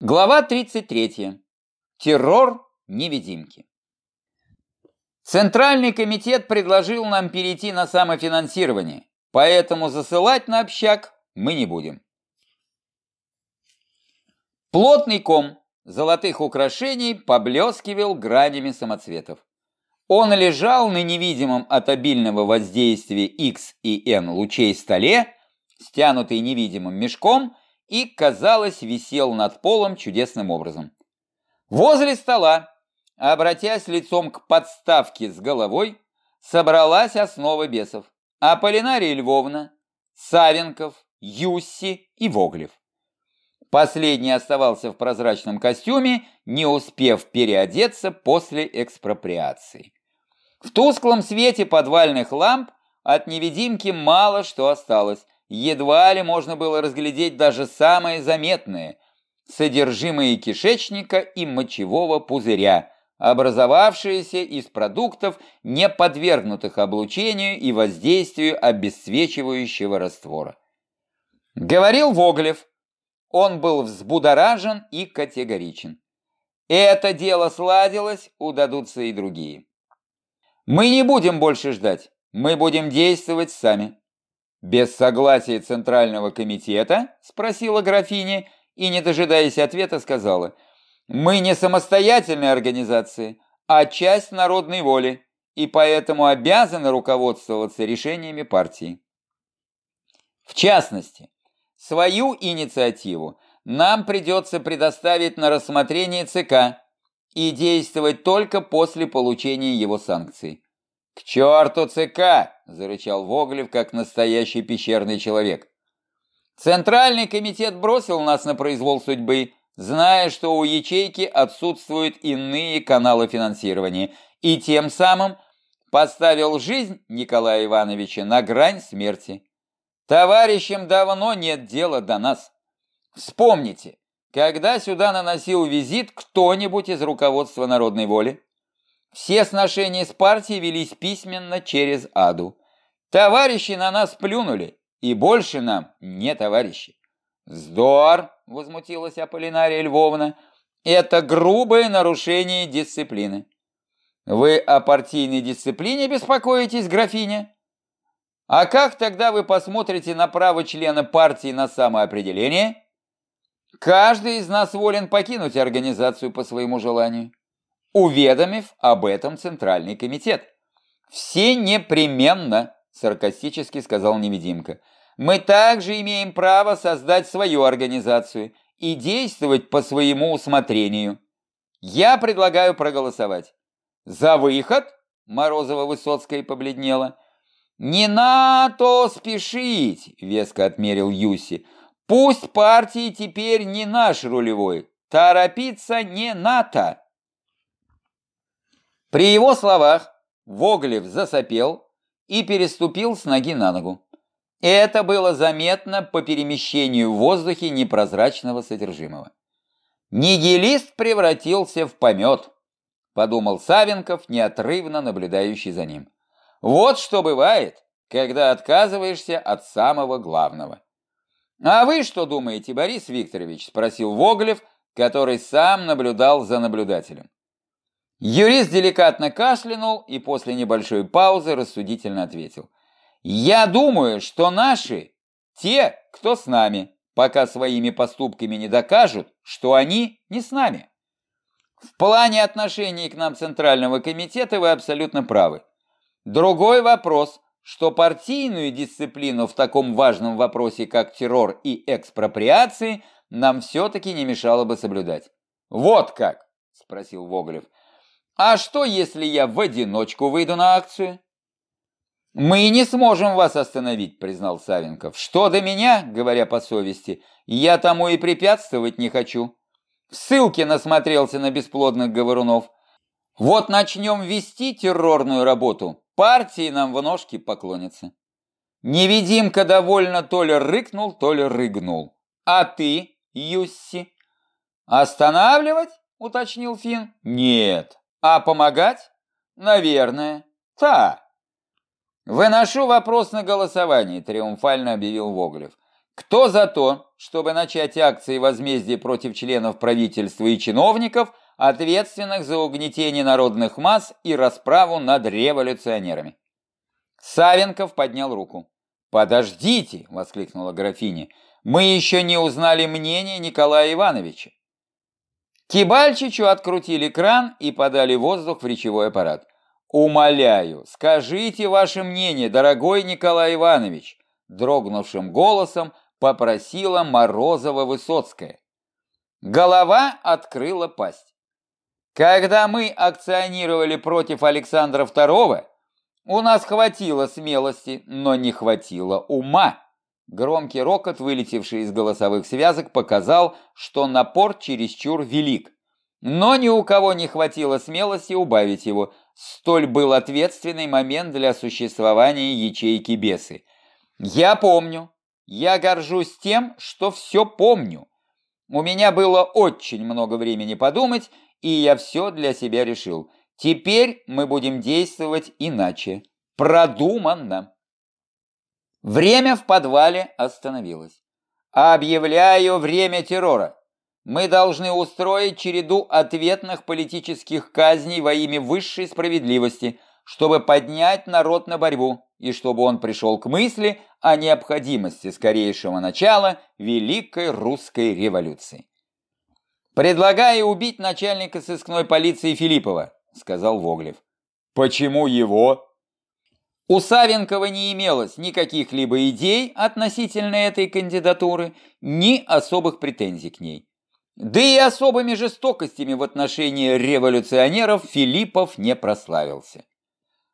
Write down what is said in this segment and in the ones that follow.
Глава 33. Террор невидимки. Центральный комитет предложил нам перейти на самофинансирование, поэтому засылать на общак мы не будем. Плотный ком золотых украшений поблескивал гранями самоцветов. Он лежал на невидимом от обильного воздействия X и N лучей столе, стянутый невидимым мешком, и, казалось, висел над полом чудесным образом. Возле стола, обратясь лицом к подставке с головой, собралась основа бесов. Аполлинария Львовна, Савенков, Юсси и Воглев. Последний оставался в прозрачном костюме, не успев переодеться после экспроприации. В тусклом свете подвальных ламп от невидимки мало что осталось, едва ли можно было разглядеть даже самые заметные – содержимое кишечника и мочевого пузыря, образовавшиеся из продуктов, не подвергнутых облучению и воздействию обесцвечивающего раствора. Говорил Воглев. Он был взбудоражен и категоричен. Это дело сладилось, удадутся и другие. Мы не будем больше ждать, мы будем действовать сами. «Без согласия Центрального комитета?» – спросила графиня и, не дожидаясь ответа, сказала. «Мы не самостоятельная организация, а часть народной воли, и поэтому обязаны руководствоваться решениями партии. В частности, свою инициативу нам придется предоставить на рассмотрение ЦК и действовать только после получения его санкций. «К черту ЦК!» – зарычал Воглев, как настоящий пещерный человек. «Центральный комитет бросил нас на произвол судьбы, зная, что у ячейки отсутствуют иные каналы финансирования, и тем самым поставил жизнь Николая Ивановича на грань смерти. Товарищам давно нет дела до нас. Вспомните, когда сюда наносил визит кто-нибудь из руководства народной воли? Все сношения с партией велись письменно через Аду. Товарищи на нас плюнули, и больше нам не товарищи. Здор, возмутилась Аполлинария Львовна, это грубое нарушение дисциплины. Вы о партийной дисциплине беспокоитесь, графиня? А как тогда вы посмотрите на право члена партии на самоопределение? Каждый из нас волен покинуть организацию по своему желанию уведомив об этом Центральный комитет. «Все непременно», – саркастически сказал невидимка, – «мы также имеем право создать свою организацию и действовать по своему усмотрению. Я предлагаю проголосовать». «За выход?» – Морозова-Высоцкая побледнела. «Не на то спешить», – веско отмерил Юси. «Пусть партии теперь не наш рулевой, торопиться не НАТО». При его словах Воглев засопел и переступил с ноги на ногу. Это было заметно по перемещению в воздухе непрозрачного содержимого. Нигилист превратился в помет, подумал Савенков, неотрывно наблюдающий за ним. Вот что бывает, когда отказываешься от самого главного. «А вы что думаете, Борис Викторович?» – спросил Воглев, который сам наблюдал за наблюдателем. Юрист деликатно кашлянул и после небольшой паузы рассудительно ответил. «Я думаю, что наши – те, кто с нами, пока своими поступками не докажут, что они не с нами». В плане отношений к нам Центрального комитета вы абсолютно правы. Другой вопрос, что партийную дисциплину в таком важном вопросе, как террор и экспроприации, нам все-таки не мешало бы соблюдать. «Вот как?» – спросил Воголев – а что, если я в одиночку выйду на акцию? Мы не сможем вас остановить, признал Савенков. Что до меня, говоря по совести, я тому и препятствовать не хочу. В ссылке насмотрелся на бесплодных говорунов. Вот начнем вести террорную работу, партии нам в ножки поклонятся. Невидимка довольно то ли рыкнул, то ли рыгнул. А ты, Юсси? Останавливать? Уточнил Фин. Нет, а помогать? Наверное. Та. Выношу вопрос на голосование, триумфально объявил Воглев. Кто за то, чтобы начать акции возмездия против членов правительства и чиновников, ответственных за угнетение народных масс и расправу над революционерами. Савенков поднял руку. «Подождите!» — воскликнула графиня. «Мы еще не узнали мнение Николая Ивановича». Кибальчичу открутили кран и подали воздух в речевой аппарат. «Умоляю, скажите ваше мнение, дорогой Николай Иванович!» Дрогнувшим голосом попросила Морозова-Высоцкая. Голова открыла пасть. Когда мы акционировали против Александра II, у нас хватило смелости, но не хватило ума. Громкий рокот, вылетевший из голосовых связок, показал, что напор чересчур велик. Но ни у кого не хватило смелости убавить его. Столь был ответственный момент для существования ячейки бесы. Я помню, я горжусь тем, что все помню. У меня было очень много времени подумать, и я все для себя решил. Теперь мы будем действовать иначе. Продуманно. Время в подвале остановилось. Объявляю время террора. Мы должны устроить череду ответных политических казней во имя высшей справедливости, чтобы поднять народ на борьбу и чтобы он пришел к мысли о необходимости скорейшего начала Великой Русской революции. «Предлагаю убить начальника сыскной полиции Филиппова», — сказал Воглев. «Почему его?» У Савенкова не имелось никаких либо идей относительно этой кандидатуры, ни особых претензий к ней. Да и особыми жестокостями в отношении революционеров Филиппов не прославился.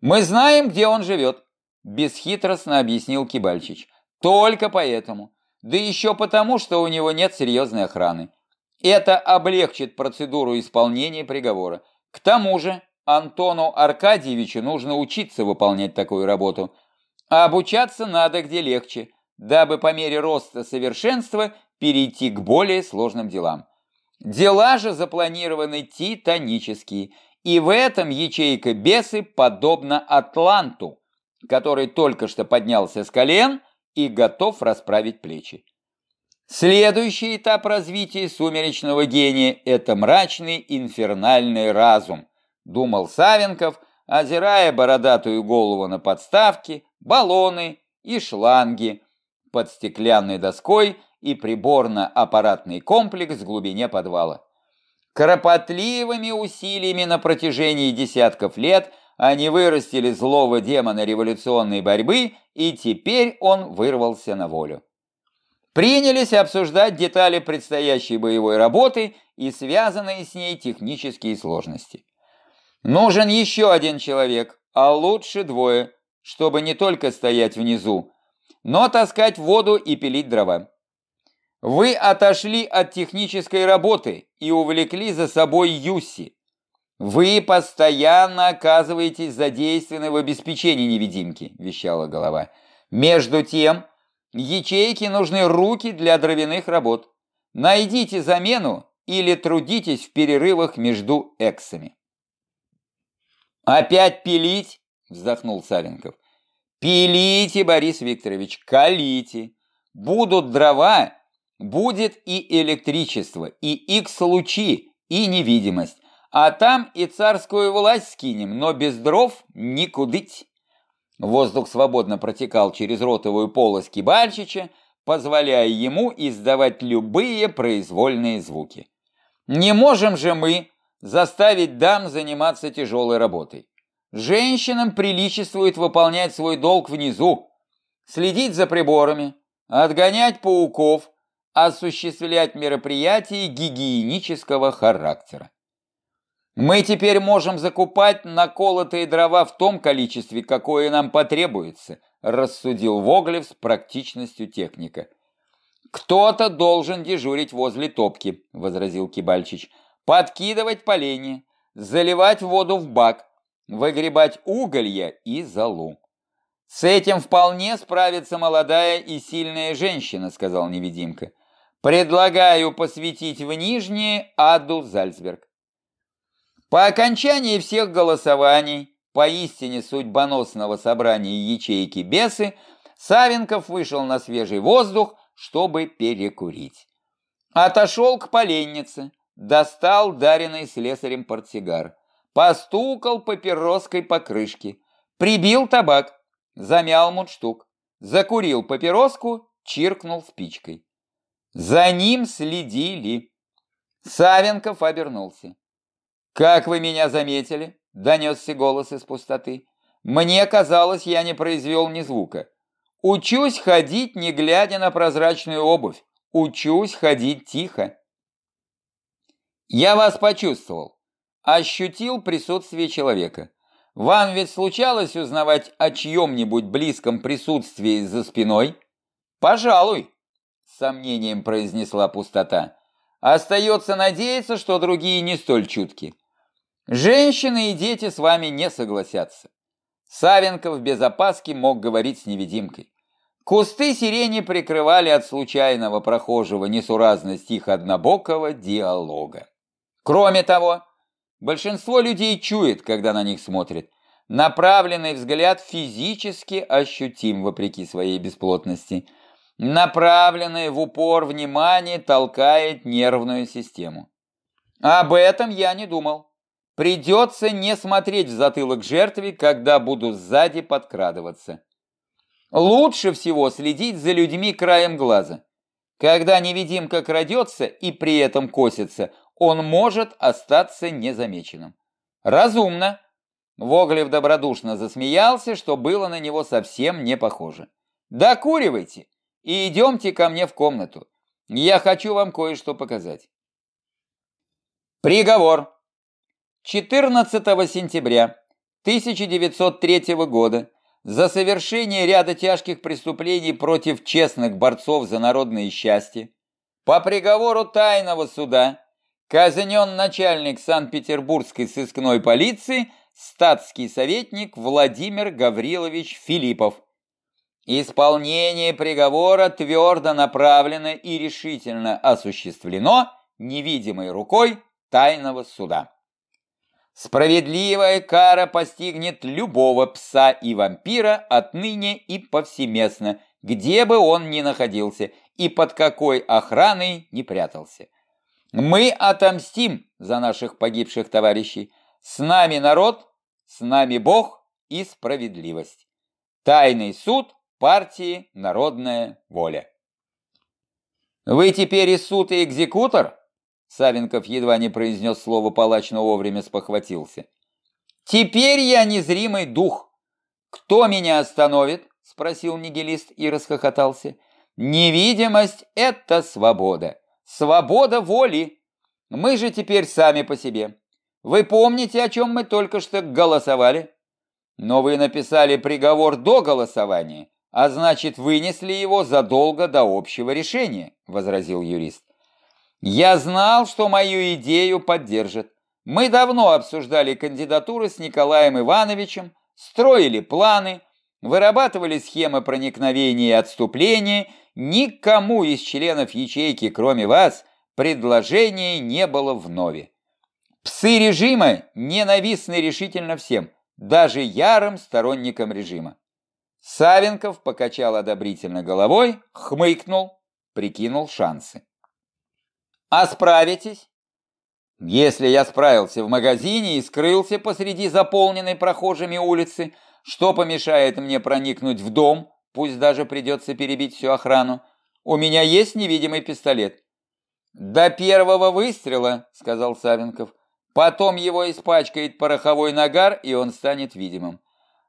«Мы знаем, где он живет», Бесхитростно объяснил Кибальчич. Только поэтому. Да еще потому, что у него нет серьезной охраны. Это облегчит процедуру исполнения приговора. К тому же Антону Аркадьевичу нужно учиться выполнять такую работу. А обучаться надо где легче, дабы по мере роста совершенства перейти к более сложным делам. Дела же запланированы титанические, и в этом ячейка бесы подобна Атланту, который только что поднялся с колен и готов расправить плечи. Следующий этап развития сумеречного гения – это мрачный инфернальный разум, думал Савенков, озирая бородатую голову на подставке, баллоны и шланги под стеклянной доской и приборно-аппаратный комплекс в глубине подвала. Кропотливыми усилиями на протяжении десятков лет – они вырастили злого демона революционной борьбы, и теперь он вырвался на волю. Принялись обсуждать детали предстоящей боевой работы и связанные с ней технические сложности. Нужен еще один человек, а лучше двое, чтобы не только стоять внизу, но таскать воду и пилить дрова. Вы отошли от технической работы и увлекли за собой Юси. «Вы постоянно оказываетесь задействованы в обеспечении невидимки», – вещала голова. «Между тем, ячейке нужны руки для дровяных работ. Найдите замену или трудитесь в перерывах между эксами». «Опять пилить?» – вздохнул Савенков. «Пилите, Борис Викторович, калите. Будут дрова, будет и электричество, и икс-лучи, и невидимость. А там и царскую власть скинем, но без дров никудыть. Воздух свободно протекал через ротовую полость Кибальчича, позволяя ему издавать любые произвольные звуки. Не можем же мы заставить дам заниматься тяжелой работой. Женщинам приличествует выполнять свой долг внизу, следить за приборами, отгонять пауков, осуществлять мероприятия гигиенического характера. Мы теперь можем закупать наколотые дрова в том количестве, какое нам потребуется, рассудил Воглев с практичностью техника. Кто-то должен дежурить возле топки, возразил Кибальчич. Подкидывать поленья, заливать воду в бак, выгребать уголья и золу. С этим вполне справится молодая и сильная женщина, сказал невидимка. Предлагаю посвятить в Нижнее Аду Зальцберг. По окончании всех голосований, поистине судьбоносного собрания ячейки бесы, Савенков вышел на свежий воздух, чтобы перекурить. Отошел к поленнице, достал даренный слесарем портсигар, постукал папироской по крышке, прибил табак, замял мундштук, закурил папироску, чиркнул спичкой. За ним следили. Савенков обернулся. «Как вы меня заметили?» — донесся голос из пустоты. «Мне казалось, я не произвел ни звука. Учусь ходить, не глядя на прозрачную обувь. Учусь ходить тихо». «Я вас почувствовал. Ощутил присутствие человека. Вам ведь случалось узнавать о чьем-нибудь близком присутствии за спиной?» «Пожалуй», — с сомнением произнесла пустота. «Остается надеяться, что другие не столь чутки. Женщины и дети с вами не согласятся». Савенков без опаски мог говорить с невидимкой. Кусты сирени прикрывали от случайного прохожего несуразность их однобокого диалога. Кроме того, большинство людей чует, когда на них смотрит. Направленный взгляд физически ощутим вопреки своей бесплотности – Направленное в упор внимание толкает нервную систему. Об этом я не думал. Придется не смотреть в затылок жертве, когда буду сзади подкрадываться. Лучше всего следить за людьми краем глаза. Когда невидимка крадется и при этом косится, он может остаться незамеченным. Разумно. Воглев добродушно засмеялся, что было на него совсем не похоже. Докуривайте и идемте ко мне в комнату. Я хочу вам кое-что показать. Приговор. 14 сентября 1903 года за совершение ряда тяжких преступлений против честных борцов за народное счастье по приговору тайного суда казнен начальник Санкт-Петербургской сыскной полиции статский советник Владимир Гаврилович Филиппов. Исполнение приговора твердо направлено и решительно осуществлено невидимой рукой тайного суда. Справедливая кара постигнет любого пса и вампира отныне и повсеместно, где бы он ни находился и под какой охраной не прятался. Мы отомстим за наших погибших товарищей. С нами народ, с нами Бог и справедливость. Тайный суд партии «Народная воля». «Вы теперь и суд, и экзекутор?» Савенков едва не произнес слово палач, но вовремя спохватился. «Теперь я незримый дух. Кто меня остановит?» Спросил нигилист и расхохотался. «Невидимость — это свобода. Свобода воли. Мы же теперь сами по себе. Вы помните, о чем мы только что голосовали? Но вы написали приговор до голосования, а значит, вынесли его задолго до общего решения, возразил юрист. Я знал, что мою идею поддержат. Мы давно обсуждали кандидатуры с Николаем Ивановичем, строили планы, вырабатывали схемы проникновения и отступления. Никому из членов ячейки, кроме вас, предложения не было вновь. Псы режима ненавистны решительно всем, даже ярым сторонникам режима. Савенков покачал одобрительно головой, хмыкнул, прикинул шансы. «А справитесь?» «Если я справился в магазине и скрылся посреди заполненной прохожими улицы, что помешает мне проникнуть в дом, пусть даже придется перебить всю охрану? У меня есть невидимый пистолет». «До первого выстрела», — сказал Савенков. «Потом его испачкает пороховой нагар, и он станет видимым».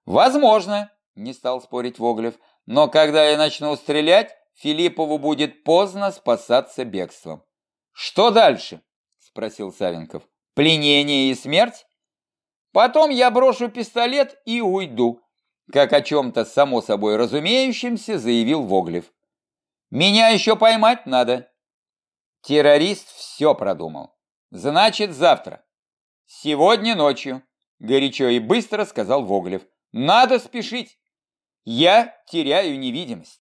«Возможно», не стал спорить Воглев. Но когда я начну стрелять, Филиппову будет поздно спасаться бегством. Что дальше? Спросил Савенков. Пленение и смерть? Потом я брошу пистолет и уйду, как о чем-то само собой разумеющемся заявил Воглев. Меня еще поймать надо. Террорист все продумал. Значит, завтра. Сегодня ночью, горячо и быстро сказал Воглев. Надо спешить. Я теряю невидимость.